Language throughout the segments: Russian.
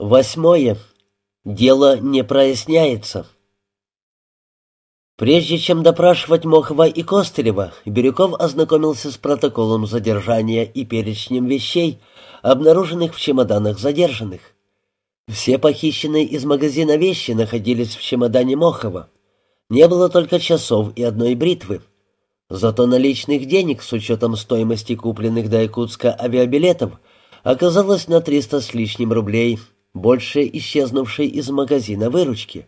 Восьмое. Дело не проясняется. Прежде чем допрашивать Мохова и Костырева, Бирюков ознакомился с протоколом задержания и перечнем вещей, обнаруженных в чемоданах задержанных. Все похищенные из магазина вещи находились в чемодане Мохова. Не было только часов и одной бритвы. Зато наличных денег с учетом стоимости купленных до Якутска авиабилетов оказалось на 300 с лишним рублей – больше исчезнувшей из магазина выручки.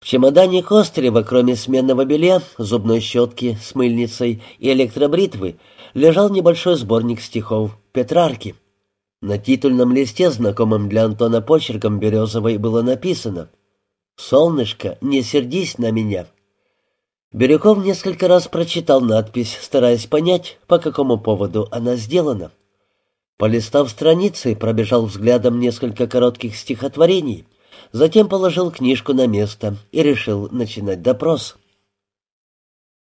В чемодане Кострева, кроме сменного белья, зубной щетки с мыльницей и электробритвы, лежал небольшой сборник стихов Петрарки. На титульном листе, знакомым для Антона почерком Березовой, было написано «Солнышко, не сердись на меня». Бирюков несколько раз прочитал надпись, стараясь понять, по какому поводу она сделана. Полистав страницы, пробежал взглядом несколько коротких стихотворений, затем положил книжку на место и решил начинать допрос.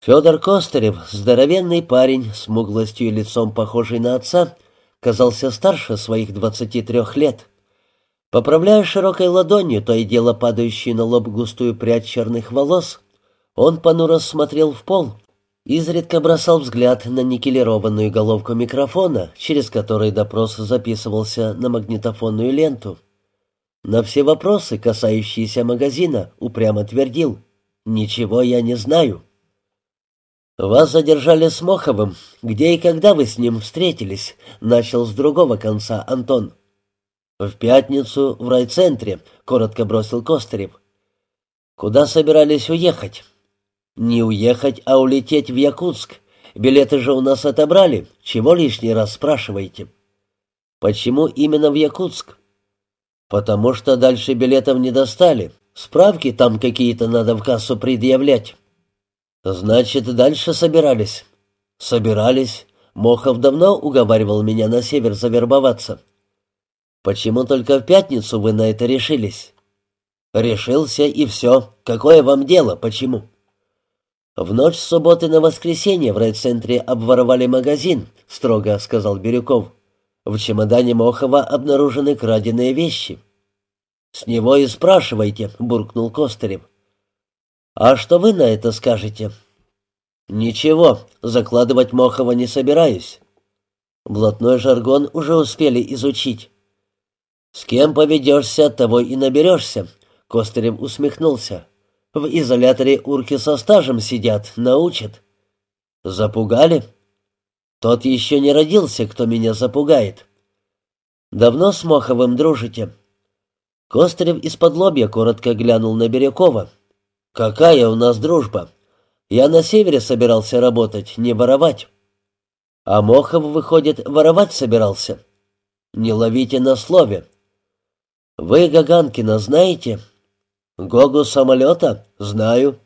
Федор Костырев, здоровенный парень, с муглостью и лицом похожий на отца, казался старше своих двадцати трех лет. Поправляя широкой ладонью то и дело падающую на лоб густую прядь черных волос, он понуро смотрел в пол, изредка бросал взгляд на никелированную головку микрофона, через который допрос записывался на магнитофонную ленту. На все вопросы, касающиеся магазина, упрямо твердил «Ничего я не знаю». «Вас задержали с Моховым. Где и когда вы с ним встретились?» — начал с другого конца Антон. «В пятницу в райцентре», — коротко бросил Костырев. «Куда собирались уехать?» Не уехать, а улететь в Якутск. Билеты же у нас отобрали. Чего лишний раз спрашиваете? Почему именно в Якутск? Потому что дальше билетов не достали. Справки там какие-то надо в кассу предъявлять. Значит, дальше собирались. Собирались. Мохов давно уговаривал меня на север завербоваться. Почему только в пятницу вы на это решились? Решился и все. Какое вам дело, почему? «В ночь с субботы на воскресенье в райцентре обворовали магазин», — строго сказал Бирюков. «В чемодане Мохова обнаружены краденые вещи». «С него и спрашивайте», — буркнул Костырев. «А что вы на это скажете?» «Ничего, закладывать Мохова не собираюсь». Блатной жаргон уже успели изучить. «С кем поведешься, того и наберешься», — Костырев усмехнулся. В изоляторе урки со стажем сидят, научат. Запугали? Тот еще не родился, кто меня запугает. Давно с Моховым дружите? Кострев из-под лобья коротко глянул на Бирюкова. «Какая у нас дружба? Я на севере собирался работать, не воровать». «А Мохов, выходит, воровать собирался?» «Не ловите на слове». «Вы Гаганкина знаете?» «Гогу самолета? Знаю».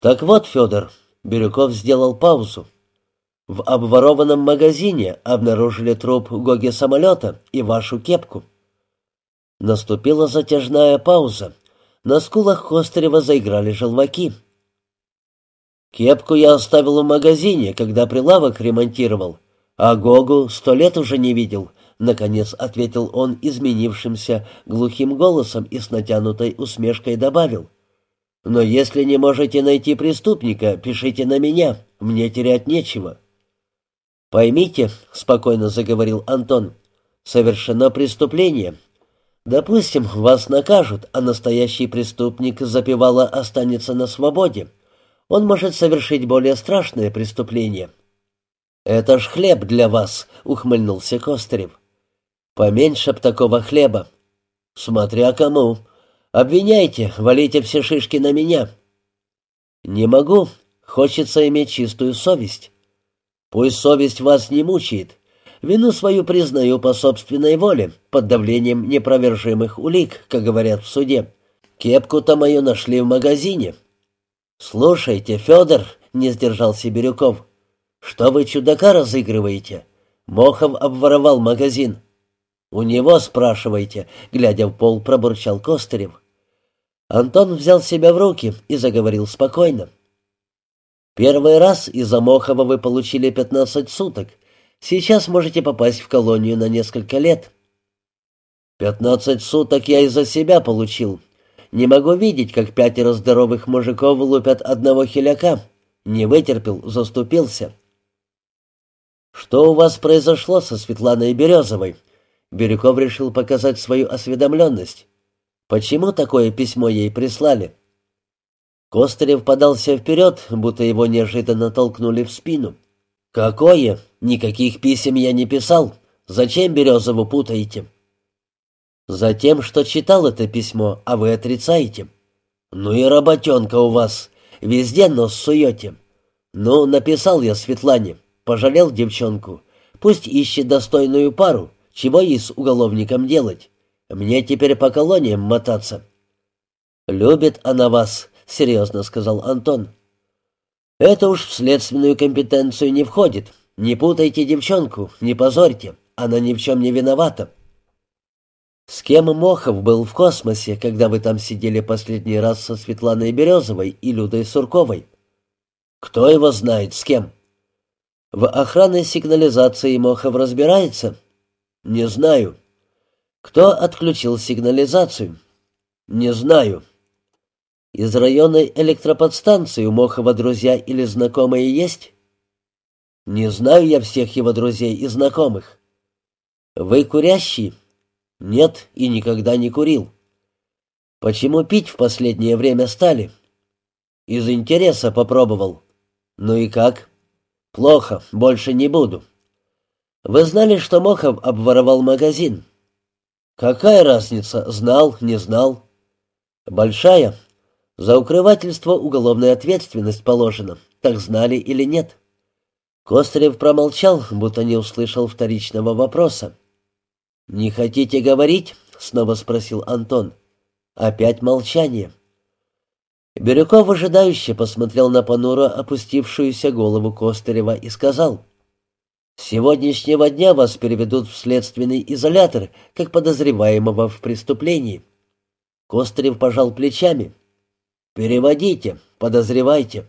«Так вот, Федор», — Бирюков сделал паузу. «В обворованном магазине обнаружили труп Гоги самолета и вашу кепку». Наступила затяжная пауза. На скулах Костырева заиграли желваки. «Кепку я оставил в магазине, когда прилавок ремонтировал, а Гогу сто лет уже не видел», Наконец ответил он изменившимся глухим голосом и с натянутой усмешкой добавил. «Но если не можете найти преступника, пишите на меня, мне терять нечего». «Поймите», — спокойно заговорил Антон, — «совершено преступление. Допустим, вас накажут, а настоящий преступник запевало останется на свободе. Он может совершить более страшное преступление». «Это ж хлеб для вас», — ухмыльнулся Костырев. Поменьше б такого хлеба. Смотря кому. Обвиняйте, валите все шишки на меня. Не могу. Хочется иметь чистую совесть. Пусть совесть вас не мучает. Вину свою признаю по собственной воле, под давлением непровержимых улик, как говорят в суде. Кепку-то мою нашли в магазине. «Слушайте, Федор», — не сдержался Бирюков, — «что вы чудака разыгрываете? Мохов обворовал магазин. «У него спрашивайте», — глядя в пол, пробурчал Костырев. Антон взял себя в руки и заговорил спокойно. «Первый раз из-за Мохова вы получили пятнадцать суток. Сейчас можете попасть в колонию на несколько лет». «Пятнадцать суток я из-за себя получил. Не могу видеть, как пятеро здоровых мужиков лупят одного хиляка. Не вытерпел, заступился». «Что у вас произошло со Светланой Березовой?» Бирюков решил показать свою осведомленность. «Почему такое письмо ей прислали?» Костырев подался вперед, будто его неожиданно толкнули в спину. «Какое? Никаких писем я не писал. Зачем Березову путаете?» «Затем, что читал это письмо, а вы отрицаете». «Ну и работенка у вас. Везде нос суете». «Ну, написал я Светлане. Пожалел девчонку. Пусть ищет достойную пару. Чего ей с уголовником делать? Мне теперь по колониям мотаться». «Любит она вас», — серьезно сказал Антон. «Это уж в следственную компетенцию не входит. Не путайте девчонку, не позорьте. Она ни в чем не виновата». «С кем Мохов был в космосе, когда вы там сидели последний раз со Светланой Березовой и Людой Сурковой?» «Кто его знает, с кем?» «В охранной сигнализации Мохов разбирается?» «Не знаю». «Кто отключил сигнализацию?» «Не знаю». «Из районной электроподстанции у Мохова друзья или знакомые есть?» «Не знаю я всех его друзей и знакомых». «Вы курящий?» «Нет, и никогда не курил». «Почему пить в последнее время стали?» «Из интереса попробовал». «Ну и как?» «Плохо, больше не буду». «Вы знали, что Мохов обворовал магазин?» «Какая разница, знал, не знал?» «Большая. За укрывательство уголовная ответственность положена. Так знали или нет?» Кострев промолчал, будто не услышал вторичного вопроса. «Не хотите говорить?» — снова спросил Антон. Опять молчание. Бирюков ожидающе посмотрел на понуро опустившуюся голову Костырева и сказал, «С сегодняшнего дня вас переведут в следственный изолятор, как подозреваемого в преступлении». Костырев пожал плечами. «Переводите, подозревайте».